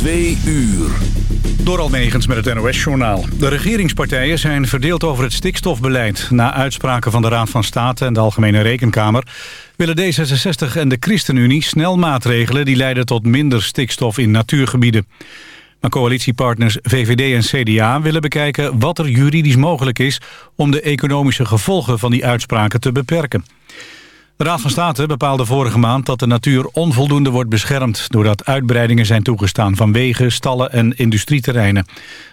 Twee uur. Door Almegens met het NOS-journaal. De regeringspartijen zijn verdeeld over het stikstofbeleid. Na uitspraken van de Raad van State en de Algemene Rekenkamer... willen D66 en de ChristenUnie snel maatregelen... die leiden tot minder stikstof in natuurgebieden. Maar coalitiepartners VVD en CDA willen bekijken... wat er juridisch mogelijk is om de economische gevolgen van die uitspraken te beperken. De Raad van State bepaalde vorige maand dat de natuur onvoldoende wordt beschermd... doordat uitbreidingen zijn toegestaan van wegen, stallen en industrieterreinen.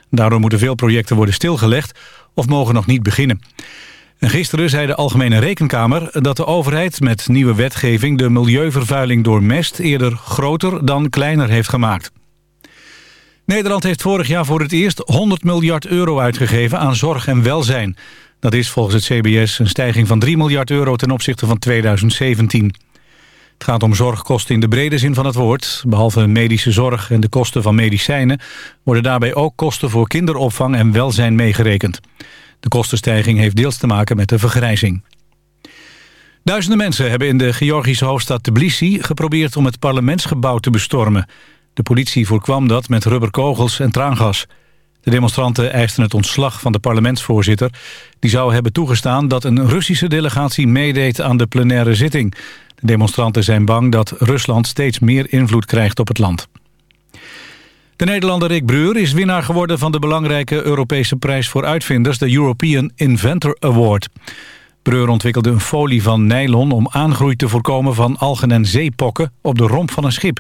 Daardoor moeten veel projecten worden stilgelegd of mogen nog niet beginnen. En gisteren zei de Algemene Rekenkamer dat de overheid met nieuwe wetgeving... de milieuvervuiling door mest eerder groter dan kleiner heeft gemaakt. Nederland heeft vorig jaar voor het eerst 100 miljard euro uitgegeven aan zorg en welzijn... Dat is volgens het CBS een stijging van 3 miljard euro ten opzichte van 2017. Het gaat om zorgkosten in de brede zin van het woord. Behalve medische zorg en de kosten van medicijnen... worden daarbij ook kosten voor kinderopvang en welzijn meegerekend. De kostenstijging heeft deels te maken met de vergrijzing. Duizenden mensen hebben in de Georgische hoofdstad Tbilisi... geprobeerd om het parlementsgebouw te bestormen. De politie voorkwam dat met rubberkogels en traangas... De demonstranten eisten het ontslag van de parlementsvoorzitter. Die zou hebben toegestaan dat een Russische delegatie meedeed aan de plenaire zitting. De demonstranten zijn bang dat Rusland steeds meer invloed krijgt op het land. De Nederlander Rick Breur is winnaar geworden van de belangrijke Europese prijs voor uitvinders, de European Inventor Award. Breur ontwikkelde een folie van nylon om aangroei te voorkomen van algen en zeepokken op de romp van een schip.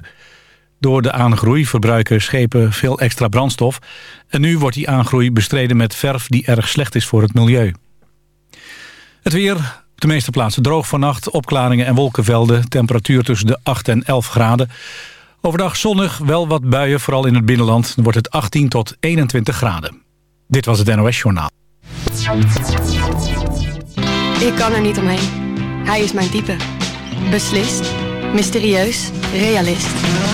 Door de aangroei verbruiken schepen veel extra brandstof. En nu wordt die aangroei bestreden met verf die erg slecht is voor het milieu. Het weer, op de meeste plaatsen droog vannacht, opklaringen en wolkenvelden. Temperatuur tussen de 8 en 11 graden. Overdag zonnig, wel wat buien, vooral in het binnenland. Wordt het 18 tot 21 graden. Dit was het NOS Journaal. Ik kan er niet omheen. Hij is mijn type. Beslist, mysterieus, realist.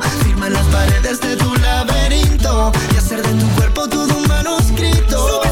Firma las paredes de tu laberinto y hacer de tu cuerpo todo un manuscrito.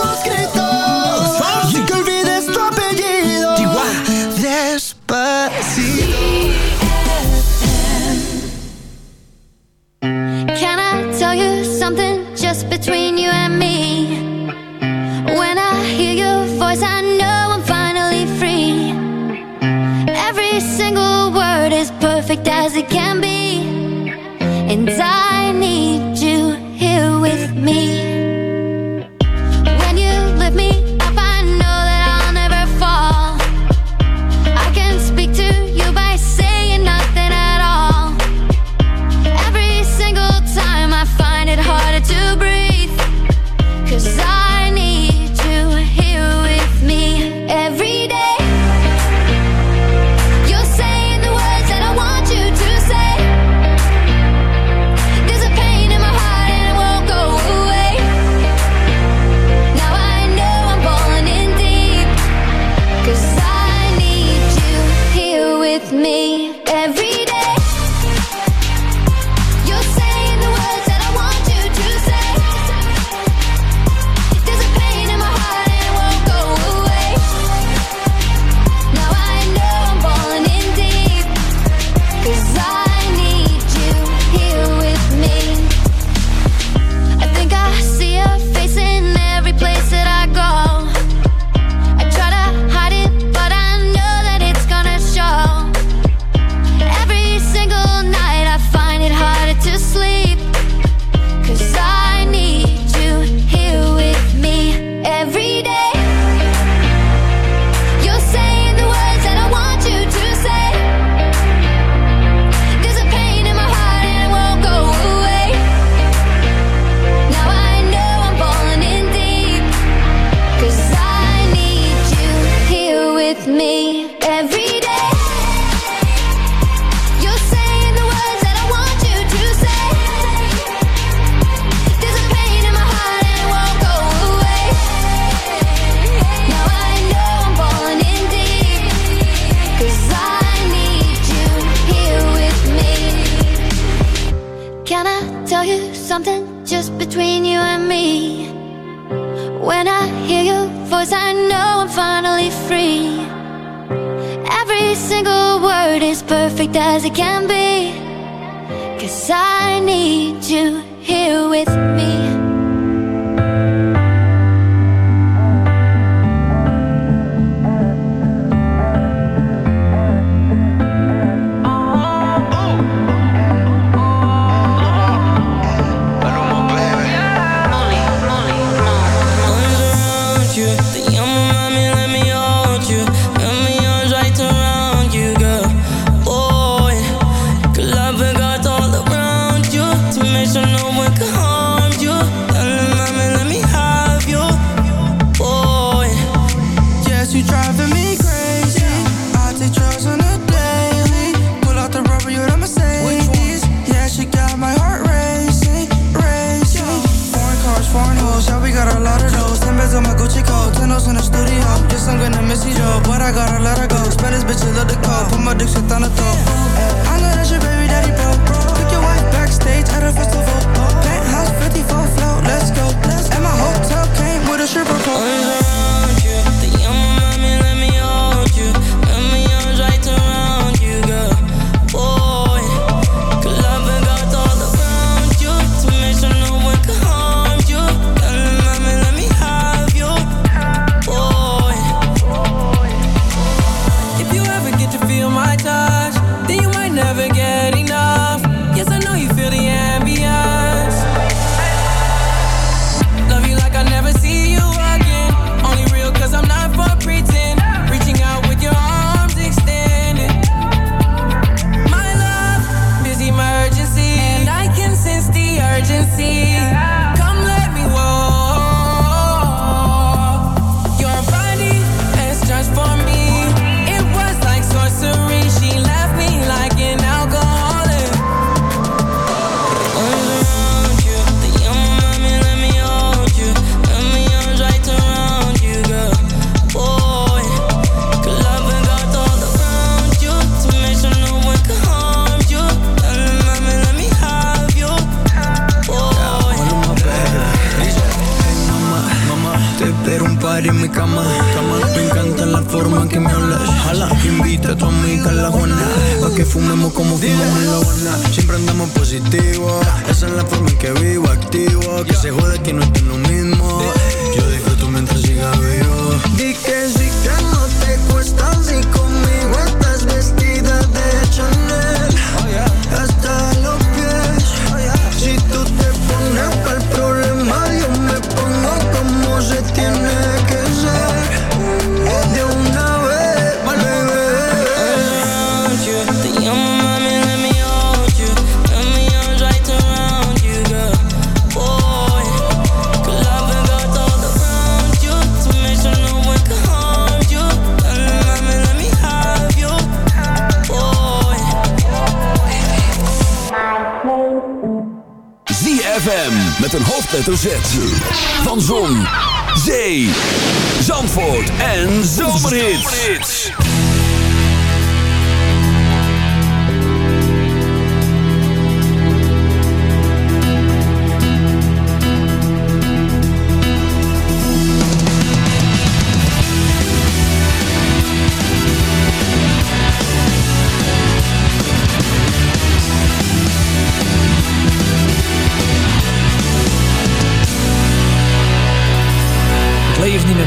Can be. Cause I need you here with me. But I gotta let her bitches the call. Put my dick shit on the top. I know that's your baby daddy, bro. Took your wife backstage at a festival.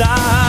acreditar.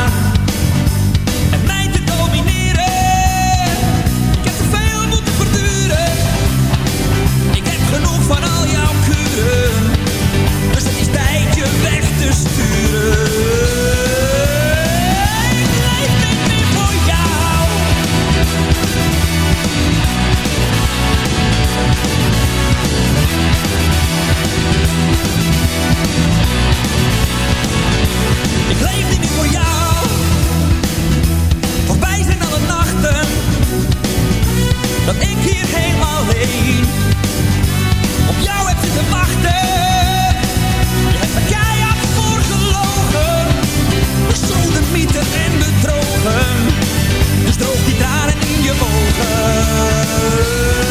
ik hier helemaal alleen. Op jou heb ik te wachten. Je hebt me keihard voor gelogen. besloten mythen en bedrogen. Dus droog die tranen in je ogen.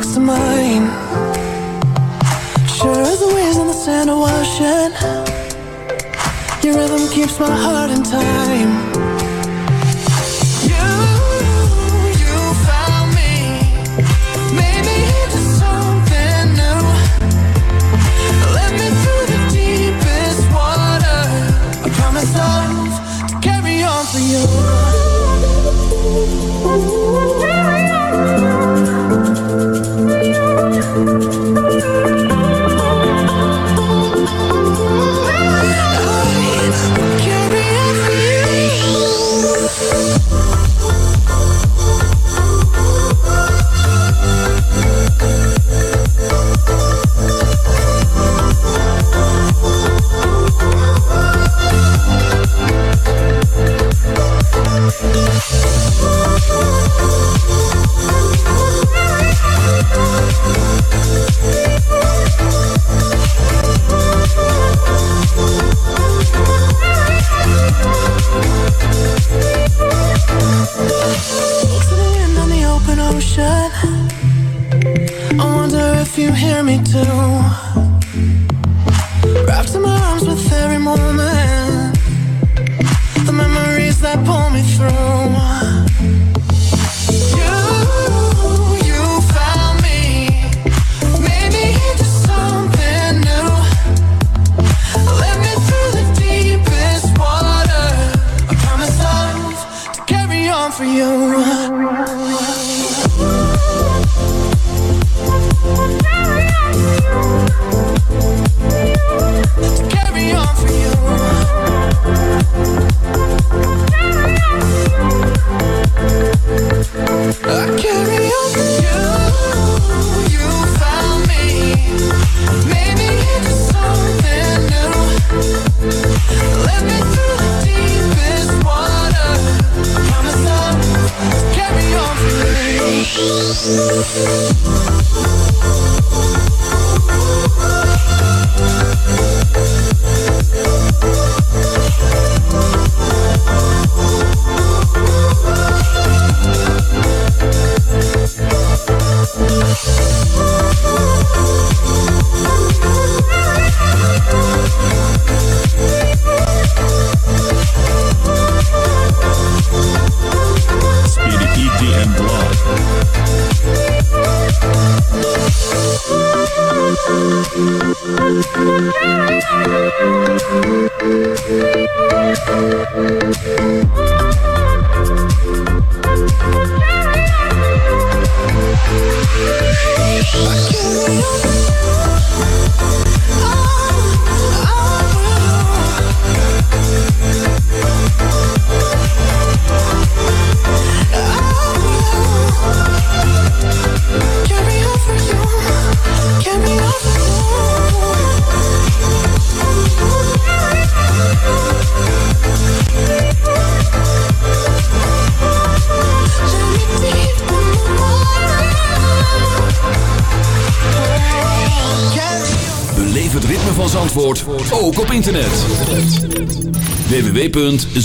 Next to mine. Sure as the waves on the sand are washing Your rhythm keeps my heart in time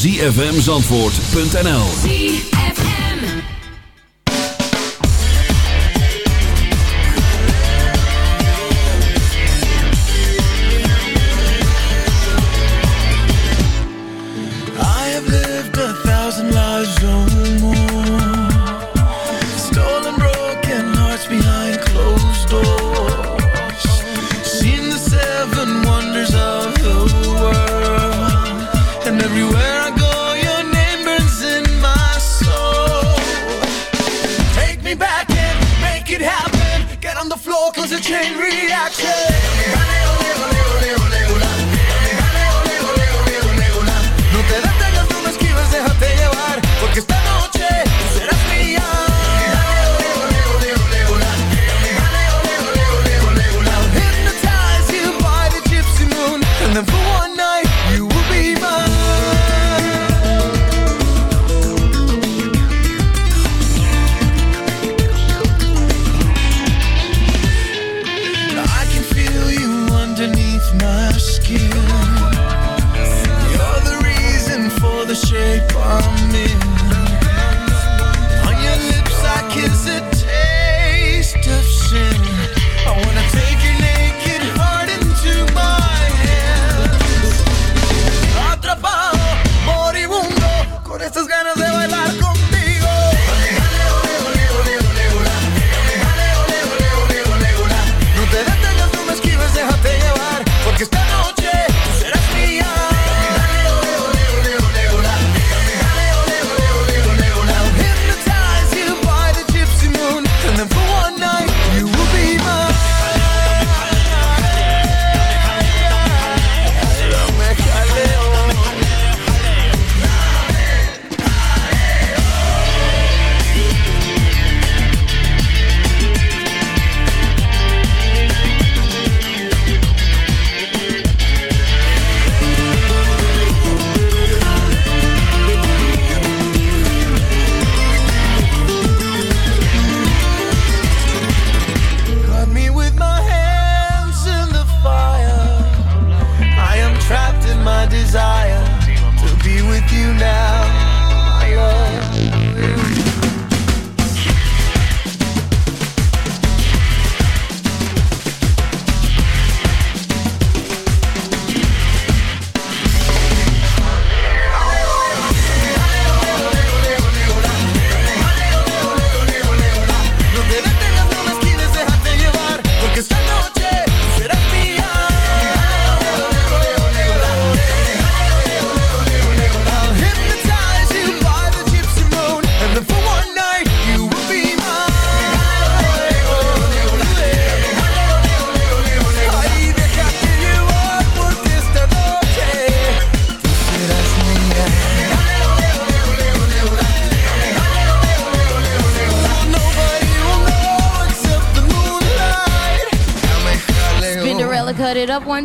zfmzandvoort.nl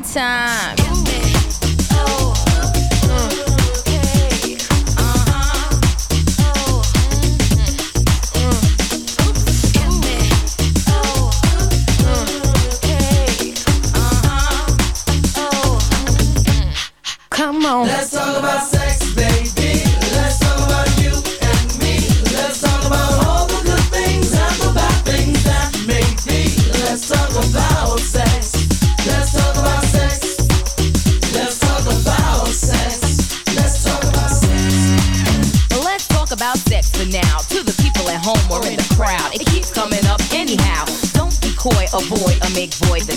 cut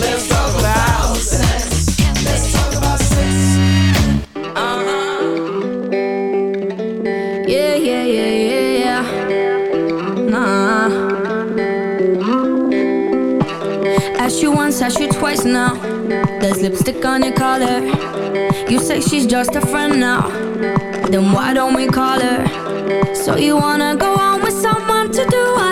Let's talk about sex. Let's talk about sex. Uh huh. Yeah, yeah, yeah, yeah, yeah. Nah. You once, asked you twice now. There's lipstick on your collar. You say she's just a friend now. Then why don't we call her? So you wanna go on with someone to do what?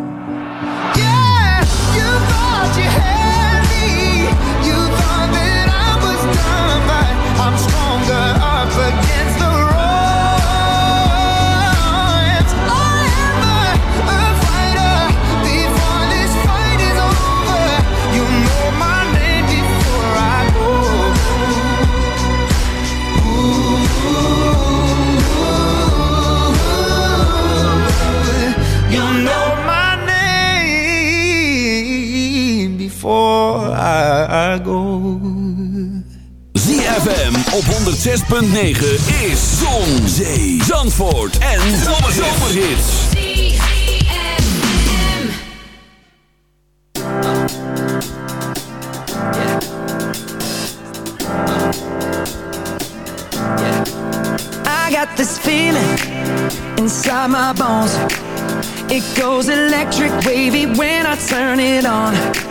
Before I go. ZFM op 106.9 is Zon, Zee, Zandvoort en Zomerhits. I got this feeling inside my bones. It goes electric wavy when I turn it on.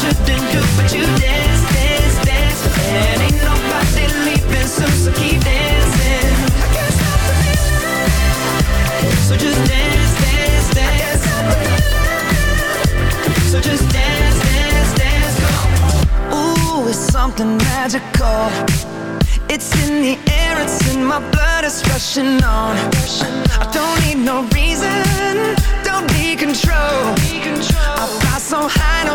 shouldn't do, but you dance, dance, dance. And ain't nobody leaving soon, so keep dancing. I can't stop the feeling. So just dance, dance, dance. So just dance, dance, dance. Ooh, it's something magical. It's in the air, it's in my blood, it's rushing on. I don't need no reason, don't need control. I fly so high, no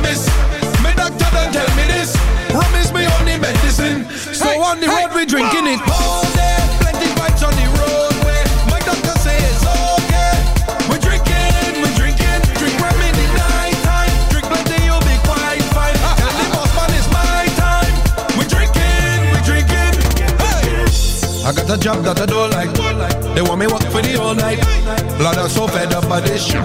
miss. My doctor tell me this. Rum is my only medicine. So hey, on the hey, we drinking it. All day, plenty on the roadway. My doctor it's okay. We drinking, we drinking. Drink the night time. Drink you'll be quite fine. The boss man it's my time. We drinking, we drinking. Hey. I got a job that I don't like. They want me work for the whole night. Blood, I'm so fed up by this shit.